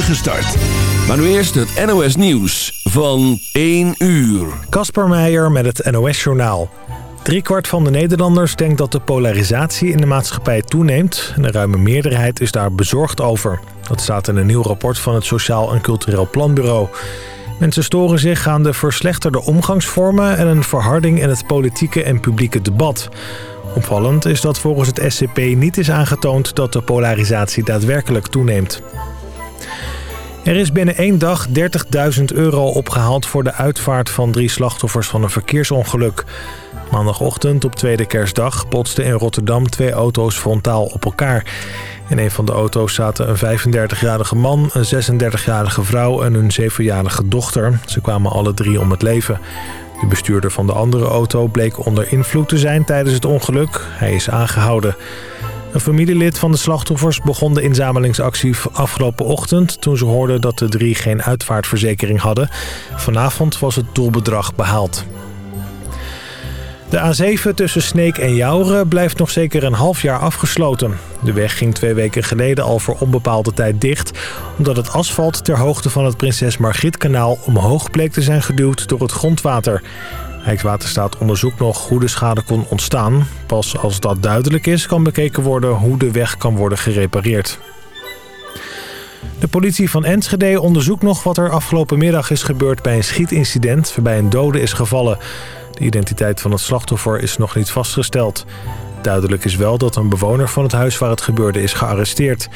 start. Maar nu eerst het NOS Nieuws van 1 uur. Kasper Meijer met het NOS Journaal. Driekwart van de Nederlanders denkt dat de polarisatie in de maatschappij toeneemt. En een ruime meerderheid is daar bezorgd over. Dat staat in een nieuw rapport van het Sociaal en Cultureel Planbureau. Mensen storen zich aan de verslechterde omgangsvormen... en een verharding in het politieke en publieke debat. Opvallend is dat volgens het SCP niet is aangetoond dat de polarisatie daadwerkelijk toeneemt. Er is binnen één dag 30.000 euro opgehaald voor de uitvaart van drie slachtoffers van een verkeersongeluk. Maandagochtend op tweede kerstdag botsten in Rotterdam twee auto's frontaal op elkaar. In een van de auto's zaten een 35-jarige man, een 36-jarige vrouw en een 7-jarige dochter. Ze kwamen alle drie om het leven. De bestuurder van de andere auto bleek onder invloed te zijn tijdens het ongeluk. Hij is aangehouden. Een familielid van de slachtoffers begon de inzamelingsactie afgelopen ochtend... toen ze hoorden dat de drie geen uitvaartverzekering hadden. Vanavond was het doelbedrag behaald. De A7 tussen Sneek en Jouren blijft nog zeker een half jaar afgesloten. De weg ging twee weken geleden al voor onbepaalde tijd dicht... omdat het asfalt ter hoogte van het Prinses Margriet-kanaal omhoog bleek te zijn geduwd door het grondwater. Rijkswaterstaat onderzoekt nog hoe de schade kon ontstaan. Pas als dat duidelijk is kan bekeken worden hoe de weg kan worden gerepareerd. De politie van Enschede onderzoekt nog wat er afgelopen middag is gebeurd bij een schietincident waarbij een dode is gevallen. De identiteit van het slachtoffer is nog niet vastgesteld. Duidelijk is wel dat een bewoner van het huis waar het gebeurde is gearresteerd.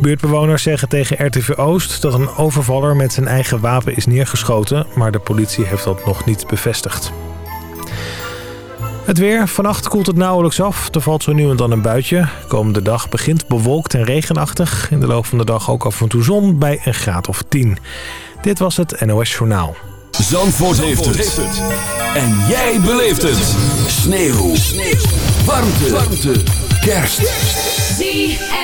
Buurtbewoners zeggen tegen RTV Oost dat een overvaller met zijn eigen wapen is neergeschoten... maar de politie heeft dat nog niet bevestigd. Het weer. Vannacht koelt het nauwelijks af. Er valt zo nu en dan een buitje. Komende dag begint bewolkt en regenachtig. In de loop van de dag ook af en toe zon bij een graad of 10. Dit was het NOS Journaal. Zandvoort, heeft, het. En jij beleeft het. Sneeuw. Sneeuw. Warmte. Warmte. Kerst. ZFM.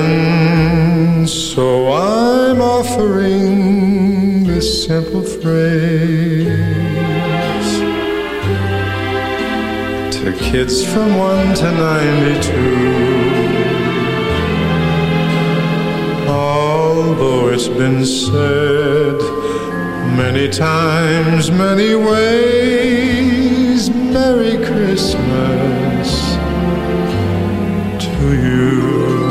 so I'm offering this simple phrase to kids from 1 to 92. Although it's been said many times, many ways, Merry Christmas to you.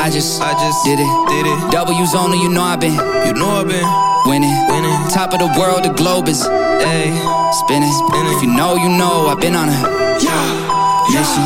I just, I just did it, did it. W's only, you know I've been, you know I've been winning, winning. Top of the world, the globe is, ayy, spinning, spinning. If you know, you know I've been on a mission.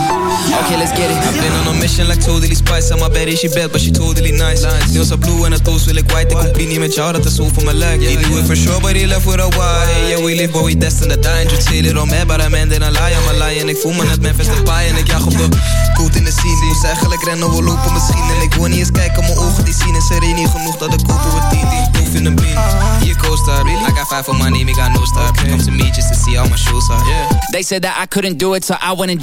Okay, let's get it. I've been on a mission like totally spice. En mijn baddie she bad, but she totally nice. Nails are blue en het toast wil ik white. Ik compie niet met jou, dat is zo voor mijn lijk Die for sure, but he left with a why Yeah, we live, but we destined to die. Just say it on me, but I'm ending a lie. I'm a lie en ik voel me net Memphis Depay En ik jag op de coat in de scene. Moest eigenlijk rennen, we lopen misschien. En ik wil niet eens kijken, mijn ogen die zien. Is er niet genoeg dat ik kopen we tien Hoef in een bean, hier co-star. I got five for my name, ik got no star. Come to me just to see how my shoes are. Yeah. They said that I couldn't do it, so I went and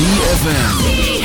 ZFM.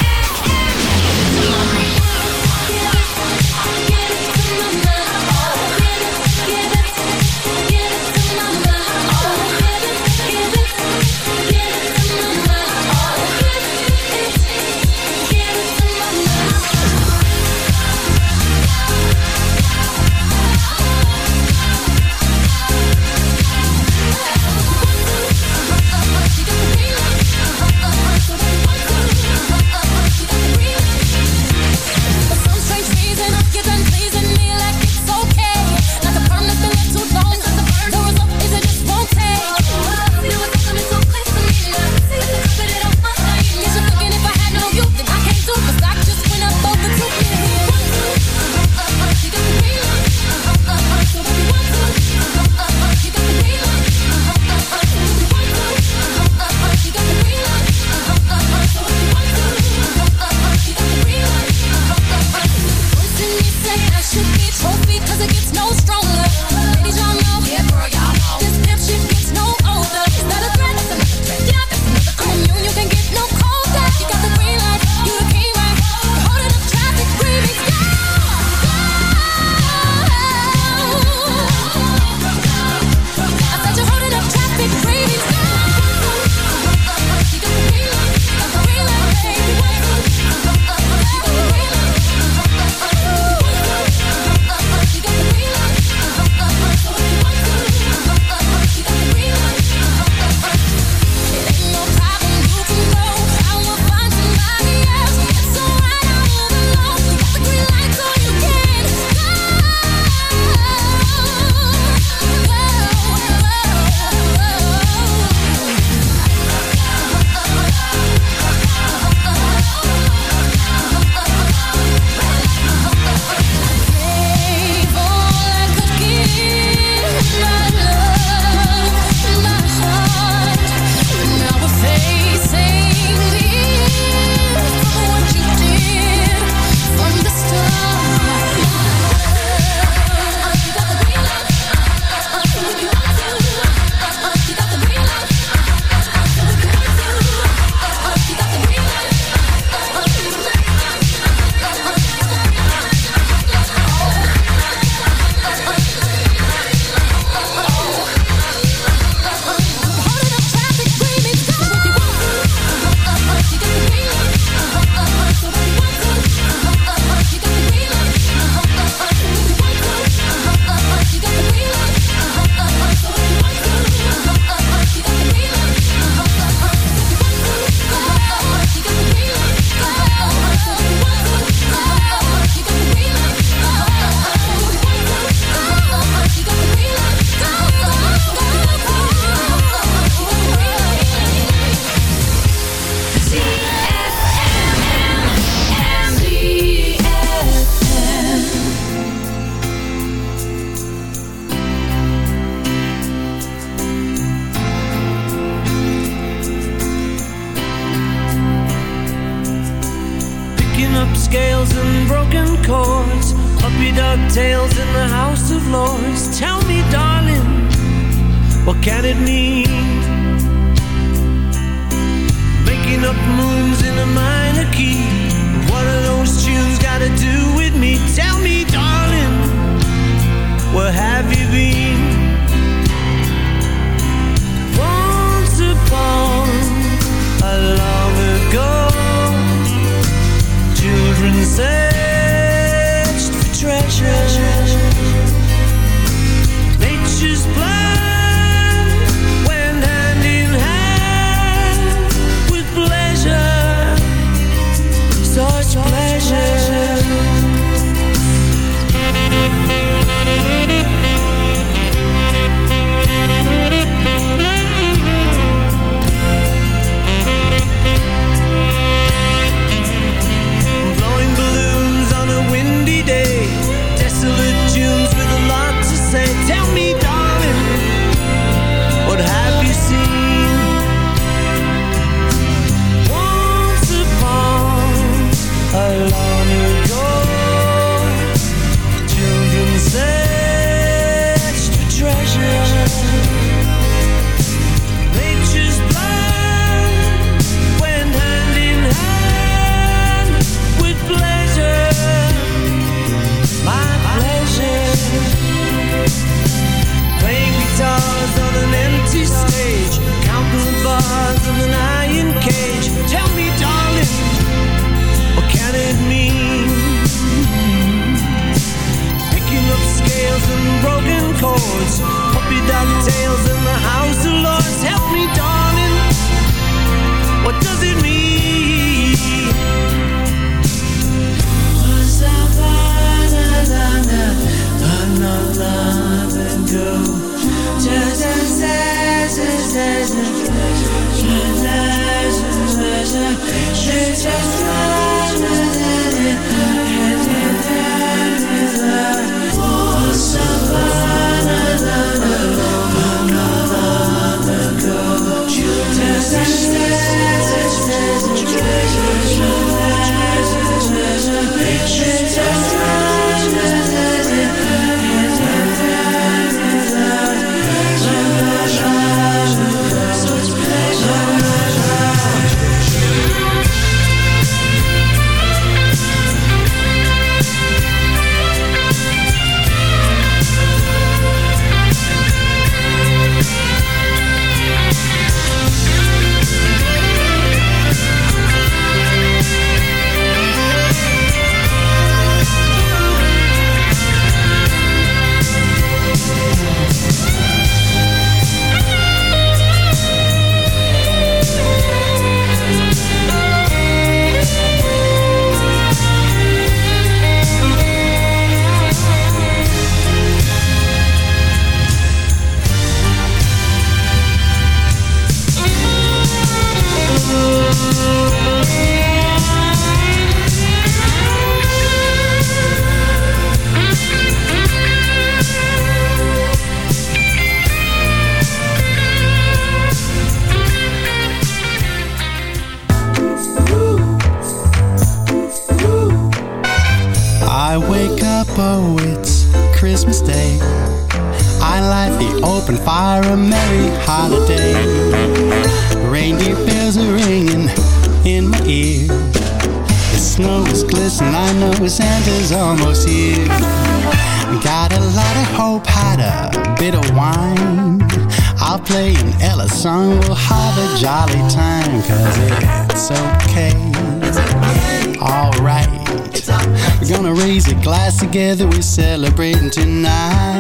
together we're celebrating tonight.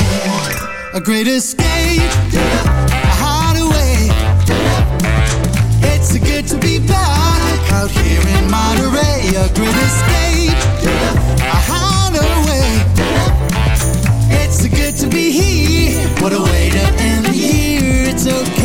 A great escape, a hideaway. It's so good to be back out here in Monterey. A great escape, a hideaway. It's so good to be here. What a way to end the year. It's okay.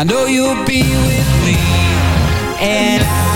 I know you'll be with me. And I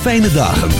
fijne dagen.